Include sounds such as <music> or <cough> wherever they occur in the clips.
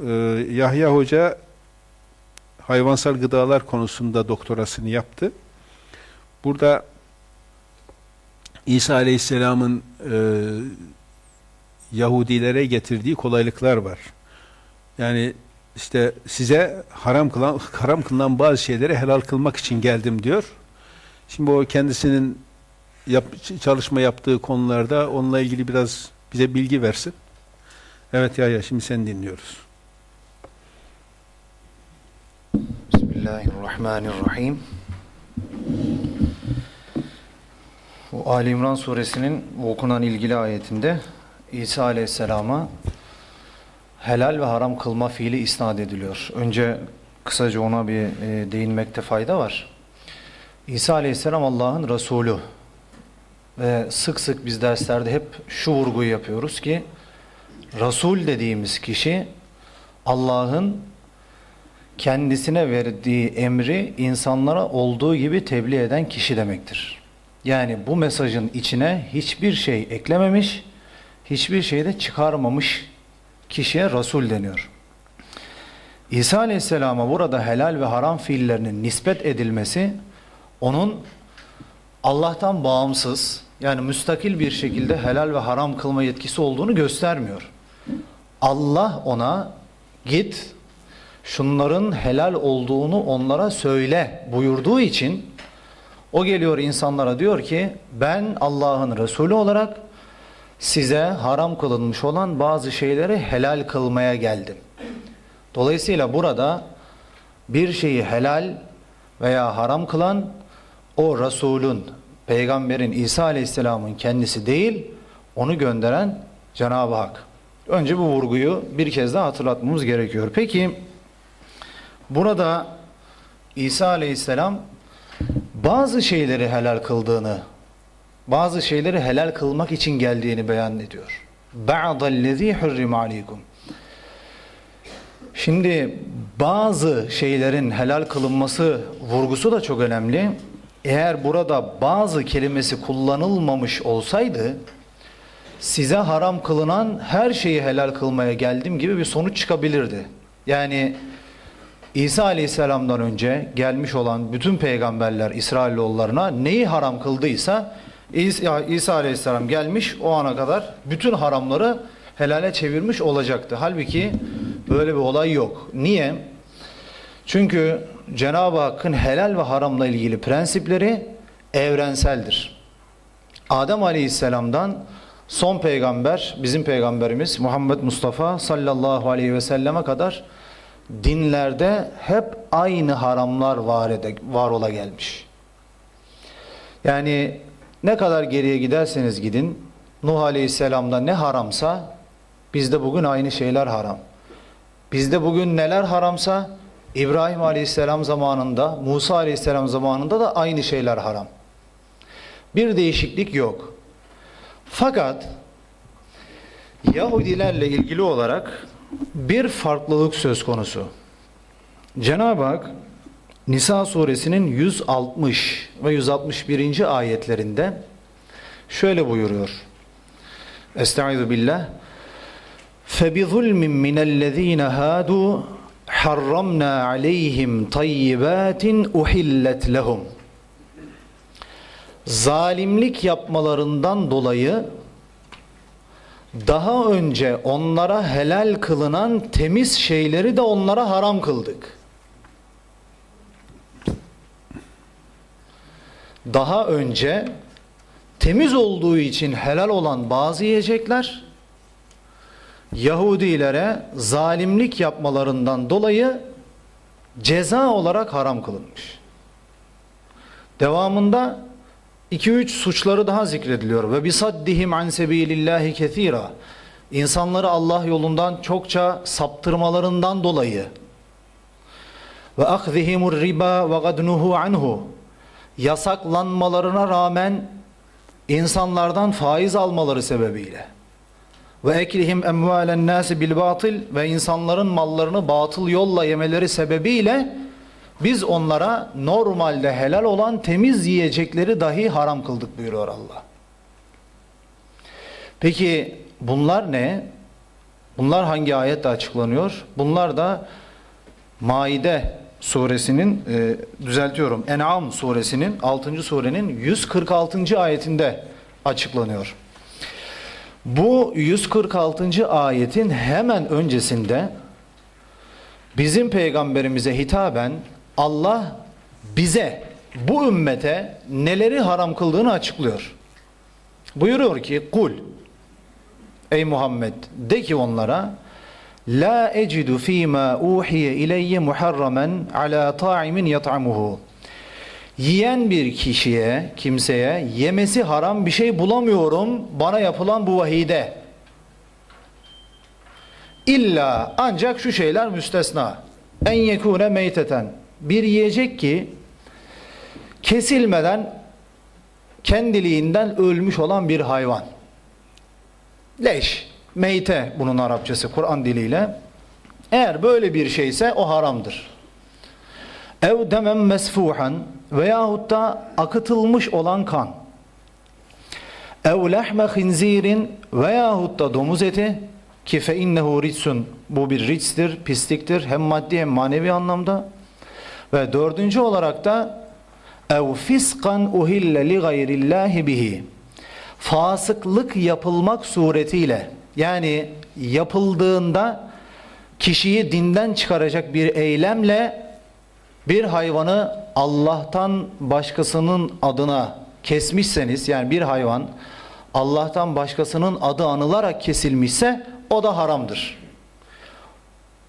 Ee, Yahya Hoca hayvansal gıdalar konusunda doktorasını yaptı. Burada İsa Aleyhisselam'ın e, Yahudilere getirdiği kolaylıklar var. Yani işte size haram kılan <laughs> haram kılınan bazı şeyleri helal kılmak için geldim diyor. Şimdi o kendisinin yap, çalışma yaptığı konularda onunla ilgili biraz bize bilgi versin. Evet ya ya şimdi sen dinliyoruz. Bismillahirrahmanirrahim. Bu Ali İmran suresinin okunan ilgili ayetinde İsa Aleyhisselam'a helal ve haram kılma fiili isnat ediliyor. Önce kısaca ona bir e, değinmekte fayda var. İsa Aleyhisselam Allah'ın Resulü ve sık sık biz derslerde hep şu vurguyu yapıyoruz ki Resul dediğimiz kişi Allah'ın kendisine verdiği emri insanlara olduğu gibi tebliğ eden kişi demektir. Yani bu mesajın içine hiçbir şey eklememiş, hiçbir şey de çıkarmamış kişiye Resul deniyor. İsa Aleyhisselam'a burada helal ve haram fiillerinin nispet edilmesi onun Allah'tan bağımsız yani müstakil bir şekilde helal ve haram kılma yetkisi olduğunu göstermiyor. Allah ona git şunların helal olduğunu onlara söyle buyurduğu için o geliyor insanlara diyor ki ben Allah'ın Resulü olarak size haram kılınmış olan bazı şeyleri helal kılmaya geldim. Dolayısıyla burada bir şeyi helal veya haram kılan o Resulün, peygamberin İsa Aleyhisselam'ın kendisi değil, onu gönderen Cenab-ı Hak. Önce bu vurguyu bir kez daha hatırlatmamız gerekiyor. Peki burada İsa Aleyhisselam bazı şeyleri helal kıldığını, bazı şeyleri helal kılmak için geldiğini beyan ediyor. بَعْضَ hurrim عَلَيْكُمْ Şimdi bazı şeylerin helal kılınması vurgusu da çok önemli. Eğer burada bazı kelimesi kullanılmamış olsaydı size haram kılınan her şeyi helal kılmaya geldim gibi bir sonuç çıkabilirdi. Yani İsa Aleyhisselam'dan önce gelmiş olan bütün peygamberler İsrailoğullarına neyi haram kıldıysa İsa, İsa Aleyhisselam gelmiş o ana kadar bütün haramları helale çevirmiş olacaktı. Halbuki böyle bir olay yok. Niye? Çünkü Cenab-ı Hakk'ın helal ve haramla ilgili prensipleri evrenseldir. Adem Aleyhisselam'dan son peygamber, bizim peygamberimiz Muhammed Mustafa sallallahu aleyhi ve selleme kadar dinlerde hep aynı haramlar var, ede, var ola gelmiş. Yani ne kadar geriye giderseniz gidin, Nuh Aleyhisselam'da ne haramsa bizde bugün aynı şeyler haram. Bizde bugün neler haramsa İbrahim Aleyhisselam zamanında, Musa Aleyhisselam zamanında da aynı şeyler haram. Bir değişiklik yok. Fakat Yahudilerle ilgili olarak bir farklılık söz konusu. Cenab-ı Hak Nisa suresinin 160 ve 161. ayetlerinde şöyle buyuruyor. Estaizu billah. فَبِظُلْمٍ مِّنَ الَّذ۪ينَ هَادُوا حَرَّمْنَا عَلَيْهِمْ طَيِّبَاتٍ اُحِلَّتْ لَهُمْ Zalimlik yapmalarından dolayı daha önce onlara helal kılınan temiz şeyleri de onlara haram kıldık. Daha önce temiz olduğu için helal olan bazı yiyecekler Yahudilere zalimlik yapmalarından dolayı ceza olarak haram kılınmış. Devamında 2-3 suçları daha zikrediliyor. Ve bisaddihim an sebilillahi kesira. İnsanları Allah yolundan çokça saptırmalarından dolayı ve ahdihimur riba ve gadnuhu anhu yasaklanmalarına rağmen insanlardan faiz almaları sebebiyle ve eklihim emvalen nasi bil batil ve insanların mallarını batıl yolla yemeleri sebebiyle biz onlara normalde helal olan temiz yiyecekleri dahi haram kıldık buyuruyor Allah. Peki bunlar ne? Bunlar hangi ayetle açıklanıyor? Bunlar da Maide suresinin e, düzeltiyorum En'am suresinin 6. surenin 146. ayetinde açıklanıyor. Bu 146. ayetin hemen öncesinde bizim peygamberimize hitaben Allah bize bu ümmete neleri haram kıldığını açıklıyor. Buyuruyor ki kul ey Muhammed de ki onlara La ecidu fîmâ uhiye ileyye muharramen ala ta'imin yat'amuhu. Yiyen bir kişiye, kimseye yemesi haram bir şey bulamıyorum bana yapılan bu vahide. İlla ancak şu şeyler müstesna. En yekune meyteten. Bir yiyecek ki kesilmeden kendiliğinden ölmüş olan bir hayvan. Leş, meyte bunun Arapçası Kur'an diliyle. Eğer böyle bir şeyse o haramdır. Ev demem mesfuhan veyahut da akıtılmış olan kan. Ev lehme hinzirin veyahut da domuz eti ki fe innehu ritsun bu bir ritstir, pisliktir hem maddi hem manevi anlamda. Ve dördüncü olarak da ev fiskan uhille li gayrillahi bihi fasıklık yapılmak suretiyle yani yapıldığında kişiyi dinden çıkaracak bir eylemle bir hayvanı Allah'tan başkasının adına kesmişseniz yani bir hayvan Allah'tan başkasının adı anılarak kesilmişse o da haramdır.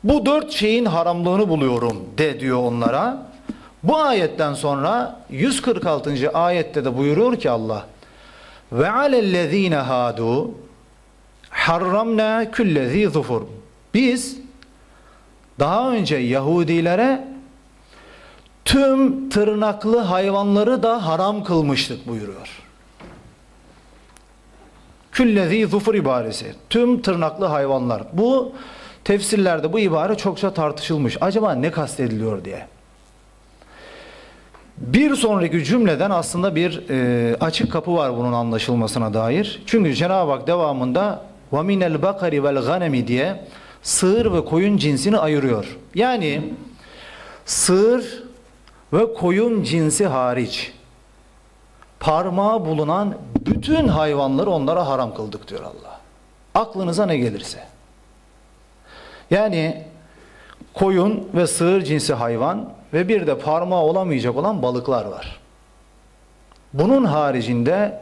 Bu dört şeyin haramlığını buluyorum de diyor onlara. Bu ayetten sonra 146. ayette de buyuruyor ki Allah ve alellezine hadu harramna kullezi zufur. Biz daha önce Yahudilere tüm tırnaklı hayvanları da haram kılmıştık buyuruyor. Küllezi zufur ibaresi. Tüm tırnaklı hayvanlar. Bu tefsirlerde bu ibare çokça tartışılmış. Acaba ne kastediliyor diye. Bir sonraki cümleden aslında bir e, açık kapı var bunun anlaşılmasına dair. Çünkü Cenab-ı Hak devamında وَمِنَ الْبَقَرِ وَالْغَنَمِ diye sığır ve koyun cinsini ayırıyor. Yani sığır ve koyun cinsi hariç parmağı bulunan bütün hayvanları onlara haram kıldık diyor Allah. Aklınıza ne gelirse. Yani koyun ve sığır cinsi hayvan ve bir de parmağı olamayacak olan balıklar var. Bunun haricinde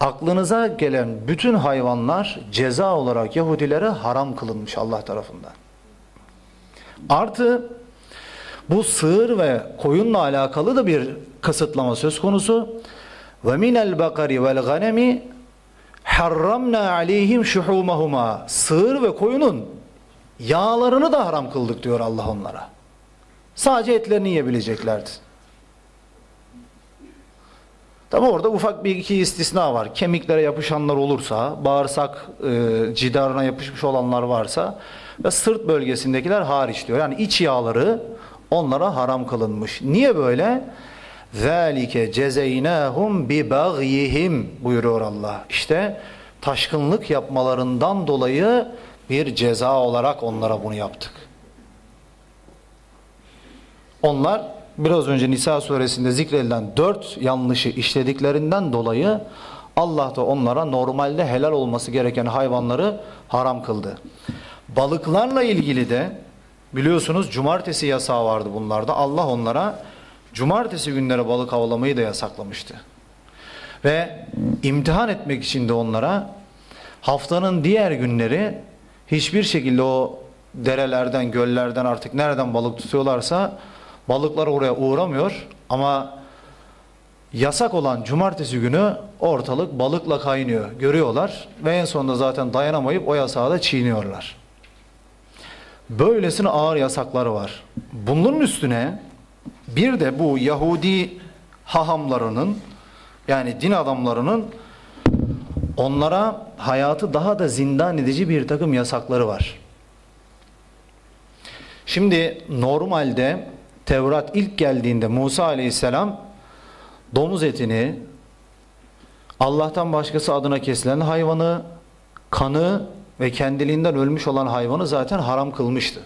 aklınıza gelen bütün hayvanlar ceza olarak Yahudilere haram kılınmış Allah tarafından. Artı bu sığır ve koyunla alakalı da bir kısıtlama söz konusu. Ve minel bakari vel ganemi harramna aleyhim şuhumahuma. Sığır ve koyunun yağlarını da haram kıldık diyor Allah onlara. Sadece etlerini yiyebileceklerdi. Tabi orada ufak bir iki istisna var. Kemiklere yapışanlar olursa, bağırsak e, cidarına yapışmış olanlar varsa ve sırt bölgesindekiler hariç diyor. Yani iç yağları onlara haram kılınmış. Niye böyle? ذَٰلِكَ جَزَيْنَاهُمْ بِبَغْيِهِمْ buyuruyor Allah. İşte taşkınlık yapmalarından dolayı bir ceza olarak onlara bunu yaptık. Onlar biraz önce Nisa suresinde zikredilen dört yanlışı işlediklerinden dolayı Allah da onlara normalde helal olması gereken hayvanları haram kıldı. Balıklarla ilgili de biliyorsunuz cumartesi yasağı vardı bunlarda. Allah onlara cumartesi günleri balık avlamayı da yasaklamıştı. Ve imtihan etmek için de onlara haftanın diğer günleri hiçbir şekilde o derelerden, göllerden artık nereden balık tutuyorlarsa balıklar oraya uğramıyor ama yasak olan cumartesi günü ortalık balıkla kaynıyor. Görüyorlar ve en sonunda zaten dayanamayıp o yasağı da çiğniyorlar. Böylesine ağır yasakları var. Bunların üstüne bir de bu Yahudi hahamlarının yani din adamlarının onlara hayatı daha da zindan edici bir takım yasakları var. Şimdi normalde Tevrat ilk geldiğinde Musa aleyhisselam domuz etini Allah'tan başkası adına kesilen hayvanı, kanı ve kendiliğinden ölmüş olan hayvanı zaten haram kılmıştı.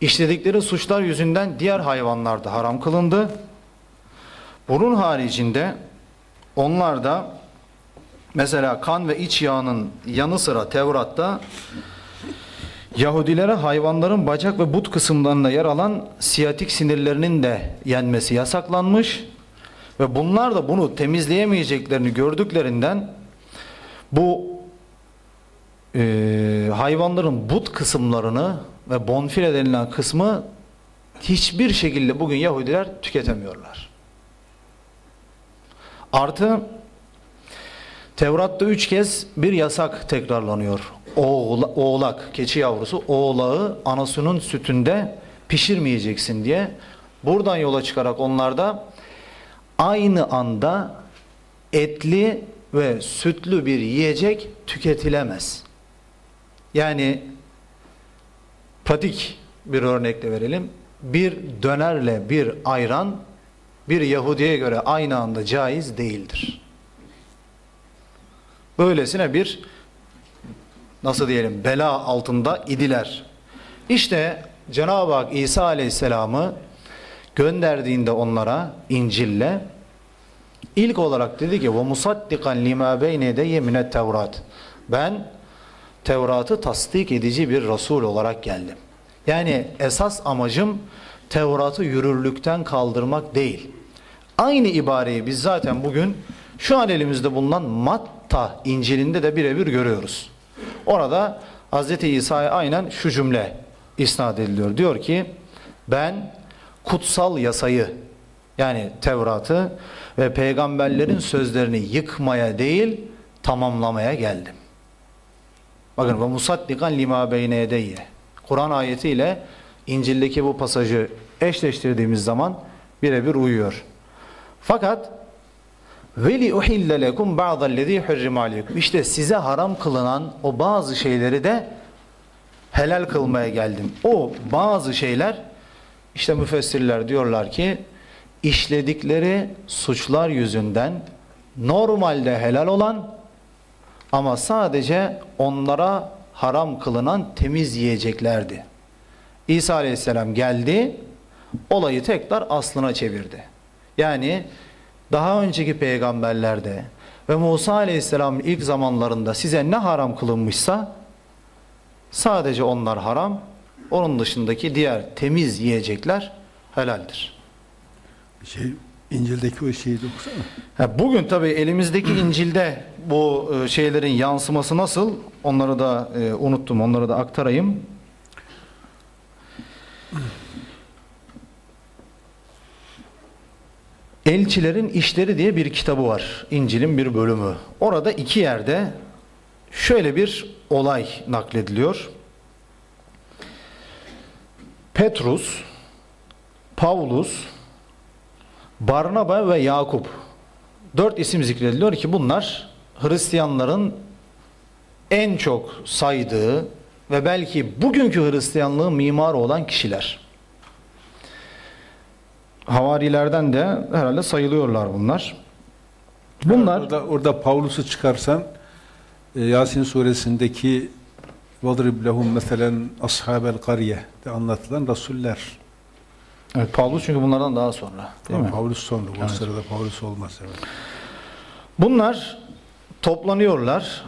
İşledikleri suçlar yüzünden diğer hayvanlar da haram kılındı. Bunun haricinde onlar da mesela kan ve iç yağının yanı sıra Tevrat'ta Yahudilere hayvanların bacak ve but kısımlarında yer alan siyatik sinirlerinin de yenmesi yasaklanmış ve bunlar da bunu temizleyemeyeceklerini gördüklerinden bu e, hayvanların but kısımlarını ve bonfile denilen kısmı hiçbir şekilde bugün Yahudiler tüketemiyorlar. Artı Tevrat'ta üç kez bir yasak tekrarlanıyor. Oğla, oğlak, keçi yavrusu, oğlağı anasının sütünde pişirmeyeceksin diye. Buradan yola çıkarak onlar da aynı anda etli ve sütlü bir yiyecek tüketilemez. Yani pratik bir örnekle verelim. Bir dönerle bir ayran bir Yahudiye göre aynı anda caiz değildir. Böylesine bir nasıl diyelim bela altında idiler. İşte Cenab-ı Hak İsa Aleyhisselam'ı gönderdiğinde onlara İncil'le ilk olarak dedi ki ve musaddikan lima beyne de yemine Tevrat. Ben Tevrat'ı tasdik edici bir Resul olarak geldim. Yani esas amacım Tevrat'ı yürürlükten kaldırmak değil. Aynı ibareyi biz zaten bugün şu an elimizde bulunan Matta İncil'inde de birebir görüyoruz. Orada Hz. İsa'ya aynen şu cümle isnat ediliyor. Diyor ki ben kutsal yasayı yani Tevrat'ı ve peygamberlerin sözlerini yıkmaya değil tamamlamaya geldim. Bakın ve musaddikan lima beyne edeyye. Kur'an ayetiyle İncil'deki bu pasajı eşleştirdiğimiz zaman birebir uyuyor. Fakat veli uhille lekum ba'dallezî hurrim aleykum. İşte size haram kılınan o bazı şeyleri de helal kılmaya geldim. O bazı şeyler işte müfessirler diyorlar ki işledikleri suçlar yüzünden normalde helal olan ama sadece onlara haram kılınan temiz yiyeceklerdi. İsa Aleyhisselam geldi, olayı tekrar aslına çevirdi. Yani daha önceki peygamberlerde ve Musa Aleyhisselam'ın ilk zamanlarında size ne haram kılınmışsa sadece onlar haram, onun dışındaki diğer temiz yiyecekler helaldir. Şey, İncil'deki o şeyi de okusana. Bugün tabi elimizdeki <clears throat> İncil'de bu e, şeylerin yansıması nasıl? Onları da e, unuttum, onları da aktarayım. <clears throat> Elçilerin İşleri diye bir kitabı var. İncil'in bir bölümü. Orada iki yerde şöyle bir olay naklediliyor. Petrus, Pavlus, Barnaba ve Yakup dört isim zikrediliyor ki bunlar Hristiyanların en çok saydığı ve belki bugünkü Hristiyanlığın mimarı olan kişiler Havarilerden de herhalde sayılıyorlar bunlar. Bunlar orada, orada Pavlus'u çıkarsan e, Yasin suresindeki وَضْرِبْ لَهُمْ مَثَلًا أَصْحَابَ الْقَرْيَةِ de anlatılan Rasuller. Evet, Pavlus çünkü bunlardan daha sonra. Değil mi? Pavlus sonra. O Evet. sırada Pavlus olmaz. Evet. Bunlar toplanıyorlar.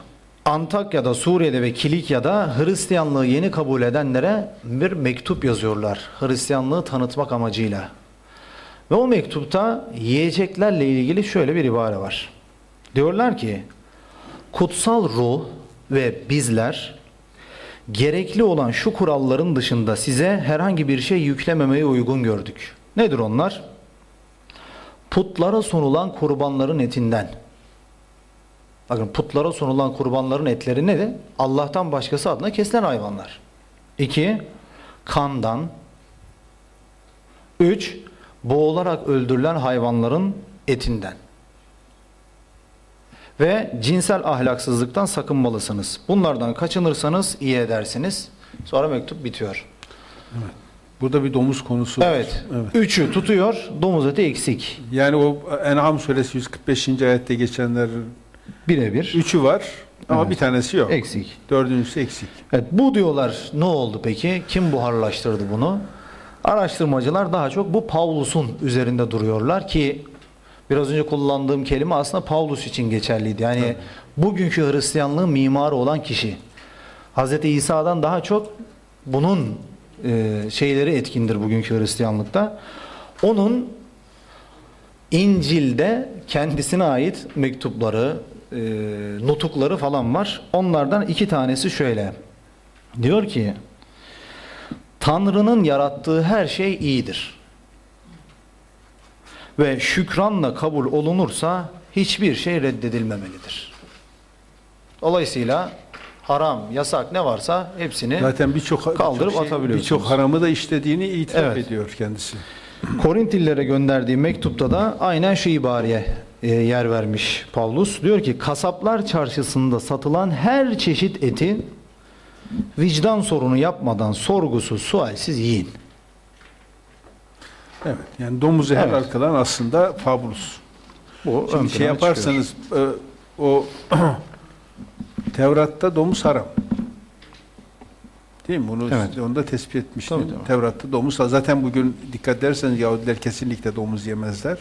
Antakya'da, Suriye'de ve Kilikya'da Hristiyanlığı yeni kabul edenlere bir mektup yazıyorlar. Hristiyanlığı tanıtmak amacıyla. Ve o mektupta yiyeceklerle ilgili şöyle bir ibare var. Diyorlar ki, kutsal ruh ve bizler gerekli olan şu kuralların dışında size herhangi bir şey yüklememeyi uygun gördük. Nedir onlar? Putlara sunulan kurbanların etinden. Bakın putlara sunulan kurbanların etleri nedir? Allah'tan başkası adına kesilen hayvanlar. İki, kandan. Üç, boğularak öldürülen hayvanların etinden. Ve cinsel ahlaksızlıktan sakınmalısınız. Bunlardan kaçınırsanız iyi edersiniz. Sonra mektup bitiyor. Burada bir domuz konusu var. Evet. evet. Üçü tutuyor, domuz eti eksik. Yani o En'am suresi 145. ayette geçenler Birebir. üçü var. Ama Evet. bir tanesi yok. Eksik. Dördüncüsü eksik. Evet, bu diyorlar ne oldu peki? Kim buharlaştırdı bunu? Araştırmacılar daha çok bu Pavlus'un üzerinde duruyorlar ki biraz önce kullandığım kelime aslında Pavlus için geçerliydi. Yani bugünkü Hristiyanlığın mimarı olan kişi. Hz. İsa'dan daha çok bunun e, şeyleri etkindir bugünkü Hristiyanlıkta. Onun İncil'de kendisine ait mektupları, e, nutukları falan var. Onlardan iki tanesi şöyle. Diyor ki Tanrı'nın yarattığı her şey iyidir. Ve şükranla kabul olunursa hiçbir şey reddedilmemelidir. Dolayısıyla haram, yasak ne varsa hepsini Zaten birçok Kaldırıp birçok atabiliyorsunuz. Birçok haramı da işlediğini itiraf Evet. ediyor kendisi. Korintillilere gönderdiği mektupta da aynen şu ibareye e, yer vermiş Pavlus. Diyor ki kasaplar çarşısında satılan her çeşit eti vicdan sorunu yapmadan sorgusuz sualsiz yiyin. Evet. Yani domuzu Evet. helal kılan aslında Fabulus. Bu Şimdi şey yaparsanız e, o <clears throat> Tevrat'ta domuz haram. Değil mi? Bunu Evet. onu da tespit etmiştim. Tabii, tabii. Tevrat'ta domuz zaten bugün dikkat ederseniz Yahudiler kesinlikle domuz yemezler.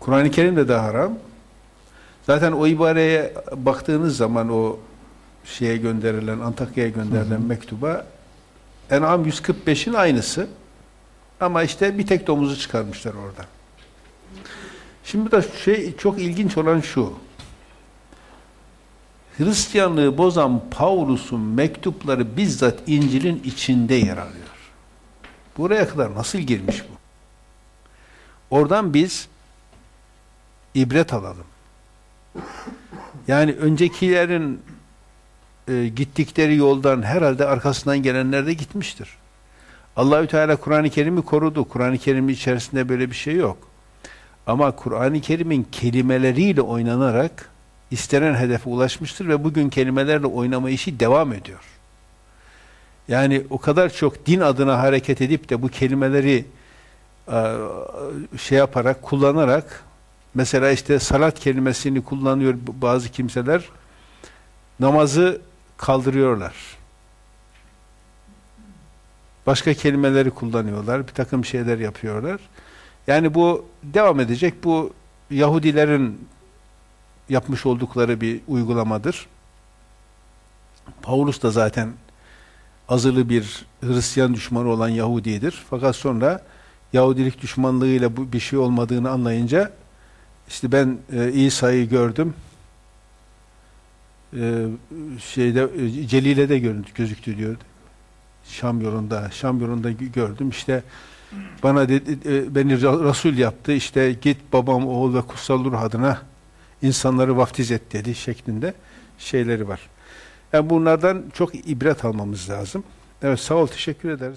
Kur'an-ı Kerim'de de haram. Zaten o ibareye baktığınız zaman o şeye gönderilen Antakya'ya gönderilen mektuba En'am 145'in aynısı. Ama işte bir tek domuzu çıkarmışlar orada. Şimdi de şey çok ilginç olan şu. Hristiyanlığı bozan Paulus'un mektupları bizzat İncil'in içinde yer alıyor. Buraya kadar nasıl girmiş bu? Oradan biz ibret alalım. Yani öncekilerin e, gittikleri yoldan herhalde arkasından gelenler de gitmiştir. Allahü Teala Kur'an-ı Kerim'i korudu. Kur'an-ı Kerim'in içerisinde böyle bir şey yok. Ama Kur'an-ı Kerim'in kelimeleriyle oynanarak istenen hedefe ulaşmıştır ve bugün kelimelerle oynama işi devam ediyor. Yani o kadar çok din adına hareket edip de bu kelimeleri e, şey yaparak, kullanarak mesela işte salat kelimesini kullanıyor bazı kimseler namazı kaldırıyorlar. Başka kelimeleri kullanıyorlar, bir takım şeyler yapıyorlar. Yani bu devam edecek. Bu Yahudilerin yapmış oldukları bir uygulamadır. Paulus da zaten azılı bir Hristiyan düşmanı olan Yahudidir. Fakat sonra Yahudilik düşmanlığıyla bu bir şey olmadığını anlayınca işte ben e, İsa'yı gördüm. E, şeyde e, Celile'de görüntü gözüktü diyor. Şam yolunda, Şam yolunda gö- gördüm. İşte bana dedi, e, beni Resul yaptı. İşte git babam, oğul ve kutsal ruh adına insanları vaftiz et dedi şeklinde şeyleri var. Yani bunlardan çok ibret almamız lazım. Evet sağ ol teşekkür ederiz.